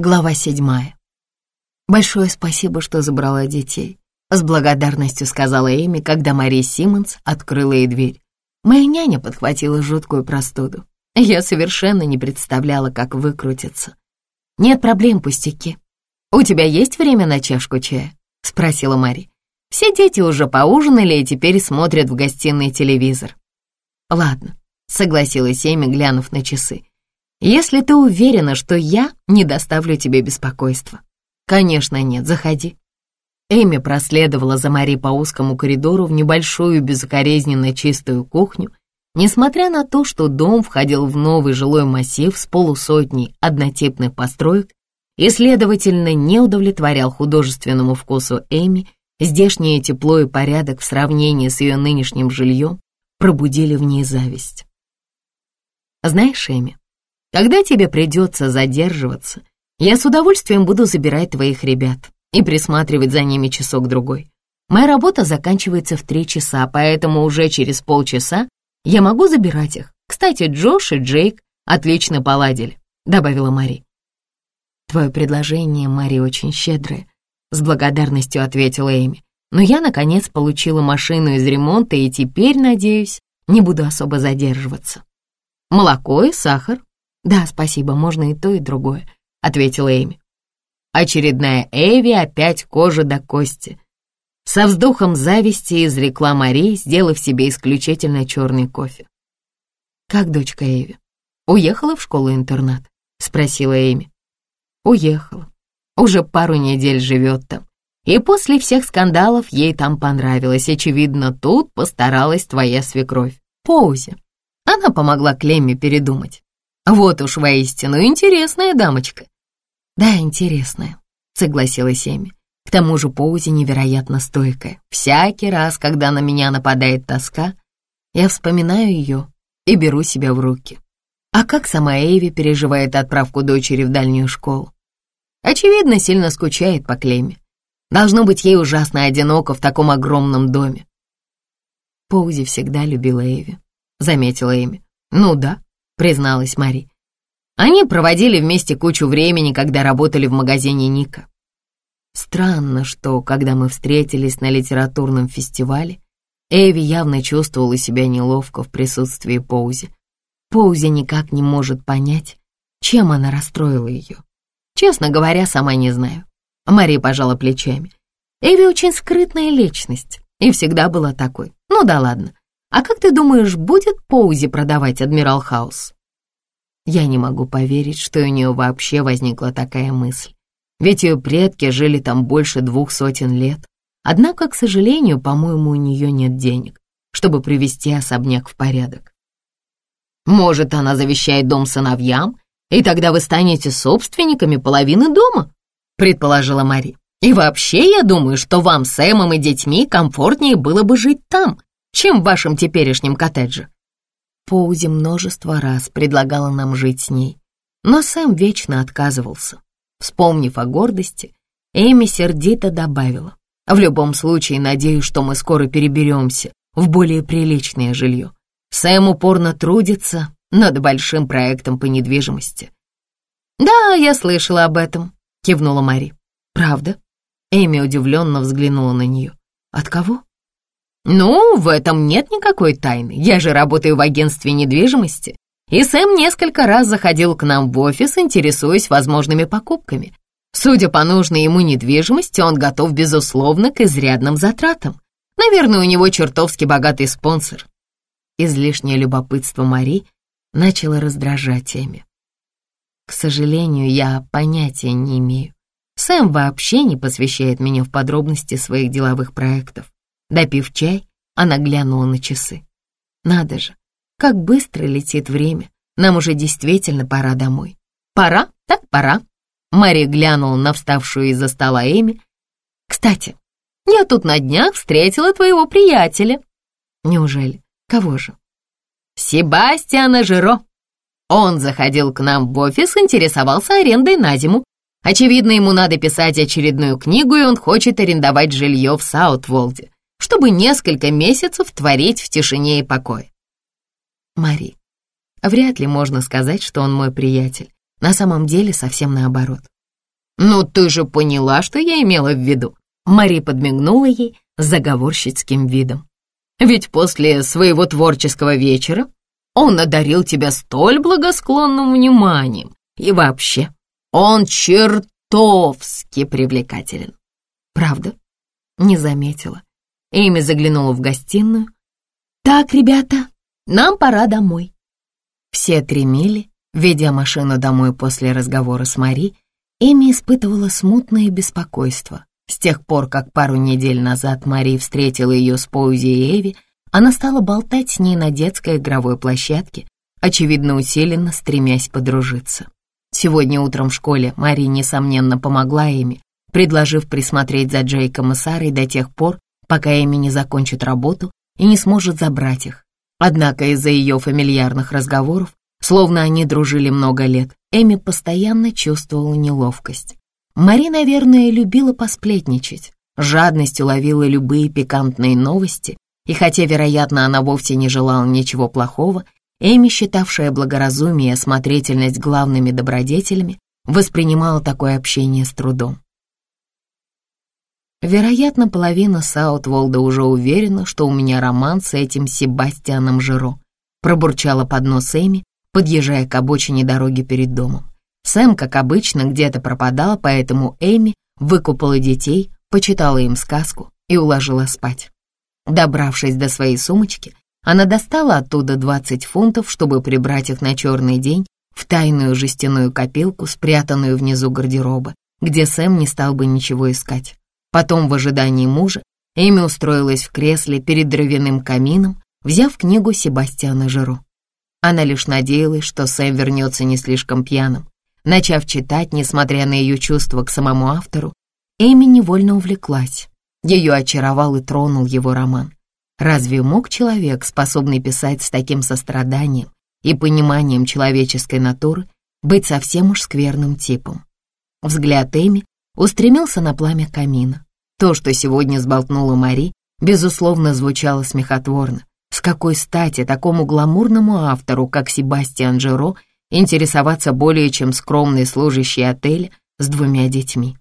Глава седьмая. «Большое спасибо, что забрала детей», — с благодарностью сказала Эми, когда Мария Симмонс открыла ей дверь. Моя няня подхватила жуткую простуду. Я совершенно не представляла, как выкрутиться. «Нет проблем, пустяки. У тебя есть время на чашку чая?» — спросила Мари. «Все дети уже поужинали и теперь смотрят в гостиной телевизор». «Ладно», — согласилась Эми, глянув на часы если ты уверена, что я не доставлю тебе беспокойства. Конечно, нет, заходи. Эми проследовала за Мари по узкому коридору в небольшую безукоризненно чистую кухню, несмотря на то, что дом входил в новый жилой массив с полусотней однотипных построек и, следовательно, не удовлетворял художественному вкусу Эми, здешнее тепло и порядок в сравнении с ее нынешним жильем пробудили в ней зависть. Знаешь, Эми, когда тебе придется задерживаться, я с удовольствием буду забирать твоих ребят и присматривать за ними часок-другой. Моя работа заканчивается в три часа, поэтому уже через полчаса я могу забирать их. Кстати, Джош и Джейк отлично поладили», — добавила Мари. «Твое предложение, Мари, очень щедрое», — с благодарностью ответила Эми. «Но я, наконец, получила машину из ремонта и теперь, надеюсь, не буду особо задерживаться. Молоко и сахар «Да, спасибо, можно и то, и другое», — ответила Эми. Очередная Эви опять кожа до кости. Со вздохом зависти изрекла Мари, сделав себе исключительно черный кофе. «Как дочка Эви? Уехала в школу-интернат?» — спросила Эми. «Уехала. Уже пару недель живет там. И после всех скандалов ей там понравилось. Очевидно, тут постаралась твоя свекровь. Поузе. Она помогла Клемме передумать. Вот уж воистину интересная дамочка. Да, интересная, согласилась Эми. К тому же Поузи невероятно стойкая. Всякий раз, когда на меня нападает тоска, я вспоминаю ее и беру себя в руки. А как сама Эви переживает отправку дочери в дальнюю школу? Очевидно, сильно скучает по Клеме. Должно быть ей ужасно одиноко в таком огромном доме. Поузи всегда любила Эви, заметила Эми. Ну да, призналась Мари. Они проводили вместе кучу времени, когда работали в магазине Ника. Странно, что, когда мы встретились на литературном фестивале, Эви явно чувствовала себя неловко в присутствии Поузи. Поузи никак не может понять, чем она расстроила ее. Честно говоря, сама не знаю. Мария пожала плечами. Эви очень скрытная личность и всегда была такой. Ну да ладно. А как ты думаешь, будет Поузи продавать Адмирал Хаус? Я не могу поверить, что у нее вообще возникла такая мысль. Ведь ее предки жили там больше двух сотен лет. Однако, к сожалению, по-моему, у нее нет денег, чтобы привести особняк в порядок. Может, она завещает дом сыновьям, и тогда вы станете собственниками половины дома, предположила Мари. И вообще, я думаю, что вам с Эмом и детьми комфортнее было бы жить там, чем в вашем теперешнем коттедже. Поузи множество раз предлагала нам жить с ней, но Сэм вечно отказывался. Вспомнив о гордости, Эми сердито добавила. В любом случае, надеюсь, что мы скоро переберемся в более приличное жилье. Сэм упорно трудится над большим проектом по недвижимости. «Да, я слышала об этом», — кивнула Мари. «Правда?» Эми удивленно взглянула на нее. «От кого?» «Ну, в этом нет никакой тайны. Я же работаю в агентстве недвижимости, и Сэм несколько раз заходил к нам в офис, интересуясь возможными покупками. Судя по нужной ему недвижимости, он готов, безусловно, к изрядным затратам. Наверное, у него чертовски богатый спонсор». Излишнее любопытство Мари начало раздражать Эми. К сожалению, я понятия не имею. Сэм вообще не посвящает меня в подробности своих деловых проектов. Допив чай, она глянула на часы. Надо же, как быстро летит время. Нам уже действительно пора домой. Пора? Так пора. Мэри глянула на вставшую из-за стола Эми. Кстати, я тут на днях встретила твоего приятеля. Неужели? Кого же? Себастьяна Жиро. Он заходил к нам в офис, интересовался арендой на зиму. Очевидно, ему надо писать очередную книгу, и он хочет арендовать жилье в Саутволде чтобы несколько месяцев творить в тишине и покое. Мари, вряд ли можно сказать, что он мой приятель. На самом деле совсем наоборот. «Ну ты же поняла, что я имела в виду?» Мари подмигнула ей заговорщицким видом. «Ведь после своего творческого вечера он одарил тебя столь благосклонным вниманием. И вообще, он чертовски привлекателен». «Правда?» Не заметила. Эми заглянула в гостиную. «Так, ребята, нам пора домой». Все три мили, ведя машину домой после разговора с Мари, Эми испытывала смутное беспокойство. С тех пор, как пару недель назад Мари встретила ее с Поузи и Эви, она стала болтать с ней на детской игровой площадке, очевидно усиленно стремясь подружиться. Сегодня утром в школе Мари, несомненно, помогла Эми, предложив присмотреть за Джейком и Сарой до тех пор, пока Эми не закончит работу и не сможет забрать их. Однако из-за ее фамильярных разговоров Словно они дружили много лет, Эми постоянно чувствовала неловкость. Мари, наверное, любила посплетничать, жадностью ловила любые пикантные новости, и хотя, вероятно, она вовсе не желала ничего плохого, Эми, считавшая благоразумие и осмотрительность главными добродетелями, воспринимала такое общение с трудом. Вероятно, половина Саутволда уже уверена, что у меня роман с этим Себастьяном Жиро, пробурчала под нос Эми, подъезжая к обочине дороги перед домом. Сэм, как обычно, где-то пропадал, поэтому Эми выкупала детей, почитала им сказку и уложила спать. Добравшись до своей сумочки, она достала оттуда 20 фунтов, чтобы прибрать их на черный день в тайную жестяную копилку, спрятанную внизу гардероба, где Сэм не стал бы ничего искать. Потом, в ожидании мужа, Эми устроилась в кресле перед дровяным камином, взяв книгу Себастьяна Жиро. Она лишь надеялась, что Сэм вернется не слишком пьяным. Начав читать, несмотря на ее чувства к самому автору, Эми невольно увлеклась. Ее очаровал и тронул его роман. Разве мог человек, способный писать с таким состраданием и пониманием человеческой натуры, быть совсем уж скверным типом? Взгляд Эми устремился на пламя камина. То, что сегодня сболтнула Мари, безусловно, звучало смехотворно. С какой стати такому гламурному автору, как Себастьян Джеро, интересоваться более чем скромный служащий отеля с двумя детьми?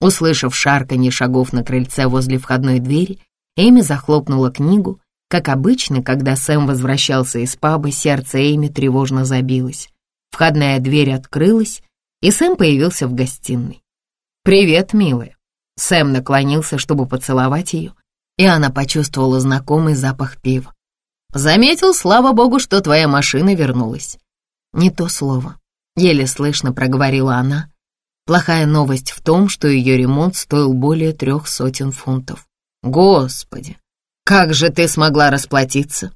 Услышав шарканье шагов на крыльце возле входной двери, Эми захлопнула книгу. Как обычно, когда Сэм возвращался из паба, сердце Эми тревожно забилось. Входная дверь открылась, и Сэм появился в гостиной. «Привет, милая». Сэм наклонился, чтобы поцеловать ее, и она почувствовала знакомый запах пива. Заметил, слава богу, что твоя машина вернулась. Не то слово. Еле слышно проговорила она. Плохая новость в том, что ее ремонт стоил более трех сотен фунтов. Господи, как же ты смогла расплатиться?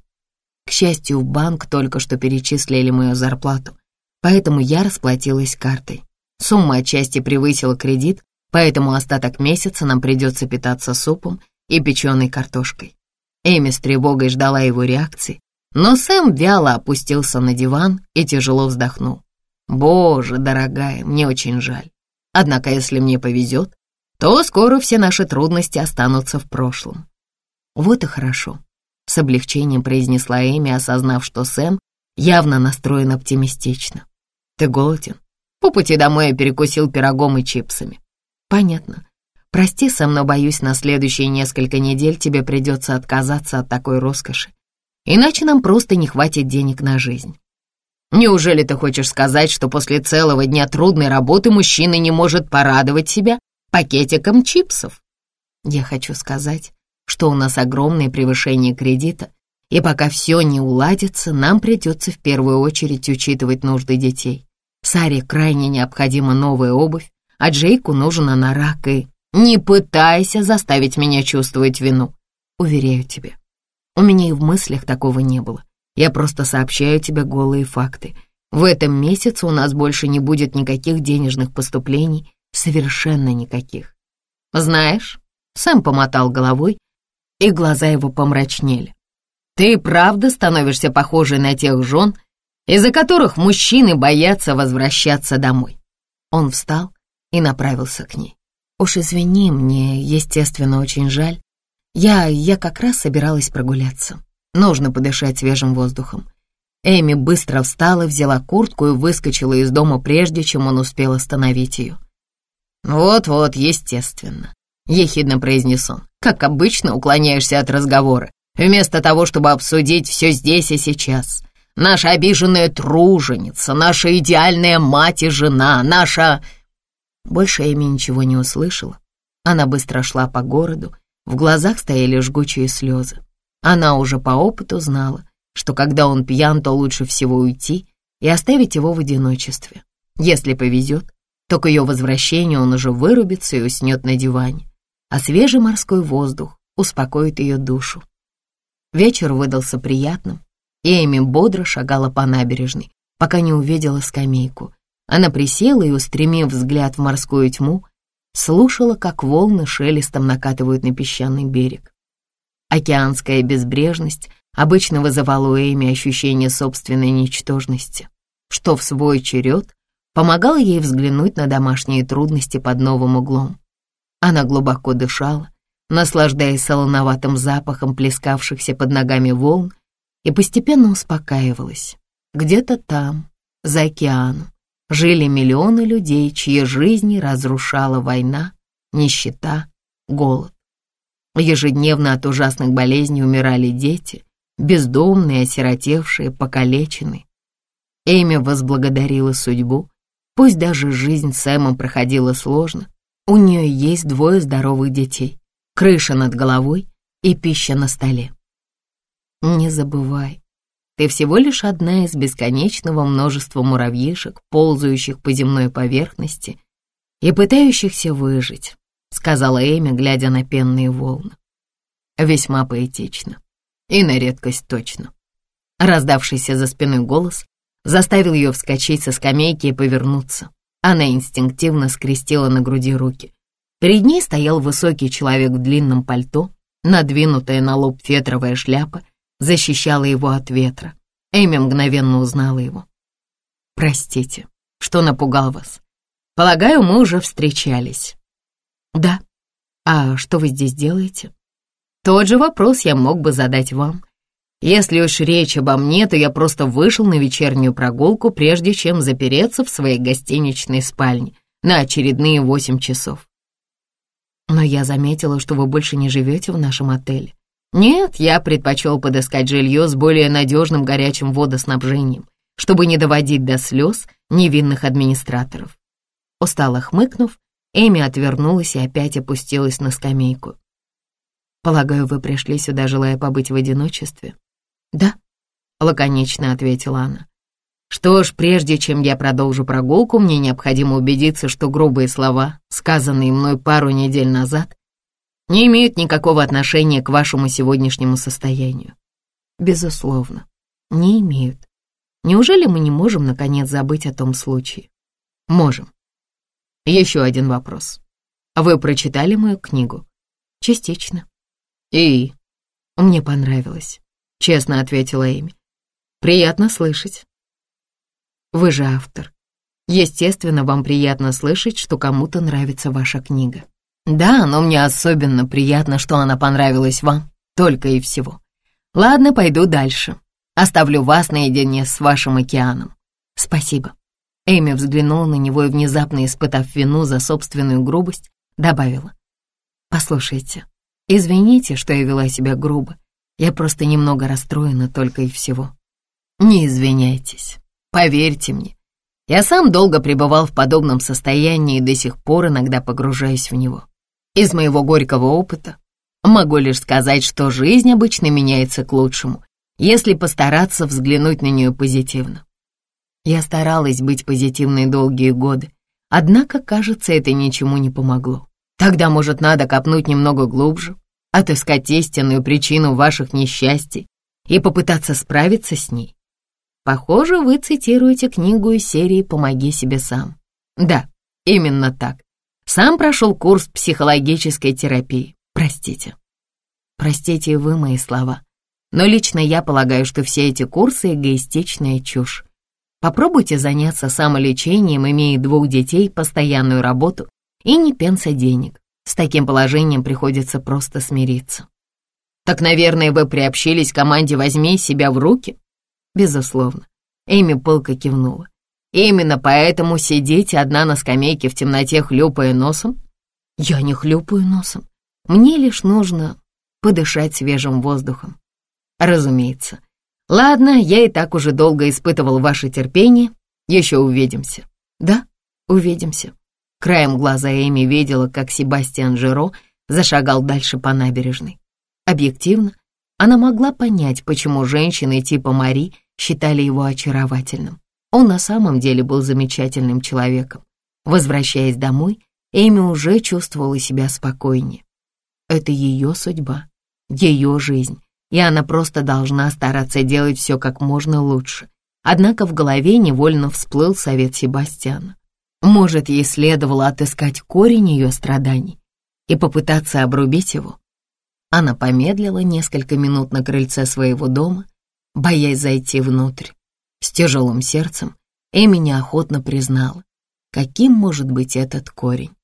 К счастью, в банк только что перечислили мою зарплату, поэтому я расплатилась картой. Сумма отчасти превысила кредит, поэтому остаток месяца нам придется питаться супом и печеной картошкой. Эми с тревогой ждала его реакции, но Сэм вяло опустился на диван и тяжело вздохнул. «Боже, дорогая, мне очень жаль. Однако, если мне повезет, то скоро все наши трудности останутся в прошлом». «Вот и хорошо», — с облегчением произнесла Эми, осознав, что Сэм явно настроен оптимистично. «Ты голоден?» По пути домой я перекусил пирогом и чипсами. «Понятно. Прости, Сэм, но, боюсь, на следующие несколько недель тебе придется отказаться от такой роскоши. Иначе нам просто не хватит денег на жизнь. Неужели ты хочешь сказать, что после целого дня трудной работы мужчина не может порадовать себя пакетиком чипсов? Я хочу сказать, что у нас огромное превышение кредита, и пока все не уладится, нам придется в первую очередь учитывать нужды детей. Саре крайне необходима новая обувь, а Джейку нужен анорак и... Не пытайся заставить меня чувствовать вину. Уверяю тебя, у меня и в мыслях такого не было. Я просто сообщаю тебе голые факты. В этом месяце у нас больше не будет никаких денежных поступлений, совершенно никаких. Знаешь, Сэм помотал головой, и глаза его помрачнели. Ты правда становишься похожей на тех жен, из-за которых мужчины боятся возвращаться домой. Он встал и направился к ней. Уж извини, мне, естественно, очень жаль. Я, я как раз собиралась прогуляться. Нужно подышать свежим воздухом. Эми быстро встала, взяла куртку и выскочила из дома, прежде чем он успел остановить ее. «Вот-вот, естественно», — ехидно произнес он. «Как обычно, уклоняешься от разговора, вместо того, чтобы обсудить все здесь и сейчас. Наша обиженная труженица, наша идеальная мать и жена, наша...» Больше Эми ничего не услышала. Она быстро шла по городу, в глазах стояли жгучие слезы. Она уже по опыту знала, что когда он пьян, то лучше всего уйти и оставить его в одиночестве. Если повезет, то к ее возвращению он уже вырубится и уснет на диване, а свежий морской воздух успокоит ее душу. Вечер выдался приятным, Эми бодро шагала по набережной, пока не увидела скамейку. Она присела и, устремив взгляд в морскую тьму, слушала, как волны шелестом накатывают на песчаный берег. Океанская безбрежность обычно вызывала у Эми ощущение собственной ничтожности, что в свой черед помогало ей взглянуть на домашние трудности под новым углом. Она глубоко дышала, наслаждаясь солоноватым запахом плескавшихся под ногами волн, и постепенно успокаивалась. Где-то там, за океаном, жили миллионы людей, чьи жизни разрушала война, нищета, голод. Ежедневно от ужасных болезней умирали дети, бездомные, осиротевшие, покалеченные. Эми возблагодарила судьбу, пусть даже жизнь с Эмом проходила сложно, у нее есть двое здоровых детей, крыша над головой и пища на столе. Не забывай, ты всего лишь одна из бесконечного множества муравьишек, ползающих по земной поверхности и пытающихся выжить, сказала Эми, глядя на пенные волны. Весьма поэтично и на редкость точно. Раздавшийся за спиной голос заставил ее вскочить со скамейки и повернуться. Она инстинктивно скрестила на груди руки. Перед ней стоял высокий человек в длинном пальто, надвинутая на лоб фетровая шляпа защищала его от ветра. Эми мгновенно узнала его. «Простите, что напугал вас. Полагаю, мы уже встречались». «Да. А что вы здесь делаете?» «Тот же вопрос я мог бы задать вам. Если уж речь обо мне, то я просто вышел на вечернюю прогулку, прежде чем запереться в своей гостиничной спальне на очередные восемь часов. Но я заметила, что вы больше не живете в нашем отеле. Нет, я предпочел подыскать жилье с более надежным горячим водоснабжением, чтобы не доводить до слез невинных администраторов. Устало хмыкнув, Эми отвернулась и опять опустилась на скамейку. «Полагаю, вы пришли сюда, желая побыть в одиночестве?» «Да», — лаконично ответила она. «Что ж, прежде чем я продолжу прогулку, мне необходимо убедиться, что грубые слова, сказанные мной пару недель назад, не имеют никакого отношения к вашему сегодняшнему состоянию». «Безусловно, не имеют. Неужели мы не можем, наконец, забыть о том случае?» «Можем. Еще один вопрос. Вы прочитали мою книгу?» «Частично». «И?» «Мне понравилось честно ответила Эми. Приятно слышать. Вы же автор. Естественно, вам приятно слышать, что кому-то нравится ваша книга. Да, но мне особенно приятно, что она понравилась вам, только и всего. Ладно, пойду дальше. Оставлю вас наедине с вашим океаном. Спасибо. Эми взглянула на него и, внезапно испытав вину за собственную грубость, добавила. «Послушайте, извините, что я вела себя грубо. Я просто немного расстроена только и всего. Не извиняйтесь, поверьте мне. Я сам долго пребывал в подобном состоянии и до сих пор иногда погружаюсь в него. Из моего горького опыта могу лишь сказать, что жизнь обычно меняется к лучшему, если постараться взглянуть на нее позитивно. Я старалась быть позитивной долгие годы, однако, кажется, это ничему не помогло. Тогда, может, надо копнуть немного глубже, отыскать истинную причину ваших несчастий и попытаться справиться с ней. Похоже, вы цитируете книгу из серии «Помоги себе сам». Да, именно так. Сам прошел курс психологической терапии. Простите. Простите вы мои слова. Но лично я полагаю, что все эти курсы — эгоистичная чушь. Попробуйте заняться самолечением, имея двух детей, постоянную работу и не пенса денег. С таким положением приходится просто смириться. Так, наверное, вы приобщились к команде «Возьми себя в руки»? Безусловно. Эми пылко кивнула. Именно поэтому сидите одна на скамейке в темноте, хлюпая носом? Я не хлюпаю носом. Мне лишь нужно подышать свежим воздухом. Разумеется. Ладно, я и так уже долго испытывал ваше терпение. Еще увидимся. Да, увидимся. Краем глаза Эми видела, как Себастьян Жиро зашагал дальше по набережной. Объективно, она могла понять, почему женщины типа Мари считали его очаровательным. Он на самом деле был замечательным человеком. Возвращаясь домой, Эми уже чувствовала себя спокойнее. Это ее судьба, ее жизнь, и она просто должна стараться делать все как можно лучше. Однако в голове невольно всплыл совет Себастьяна. Может, ей следовало отыскать корень ее страданий и попытаться обрубить его? Она помедлила несколько минут на крыльце своего дома, боясь зайти внутрь. С тяжелым сердцем Эми неохотно признала, каким может быть этот корень.